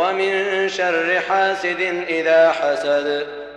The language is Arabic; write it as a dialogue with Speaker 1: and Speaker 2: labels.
Speaker 1: ومن شر حاسد إذا حسد.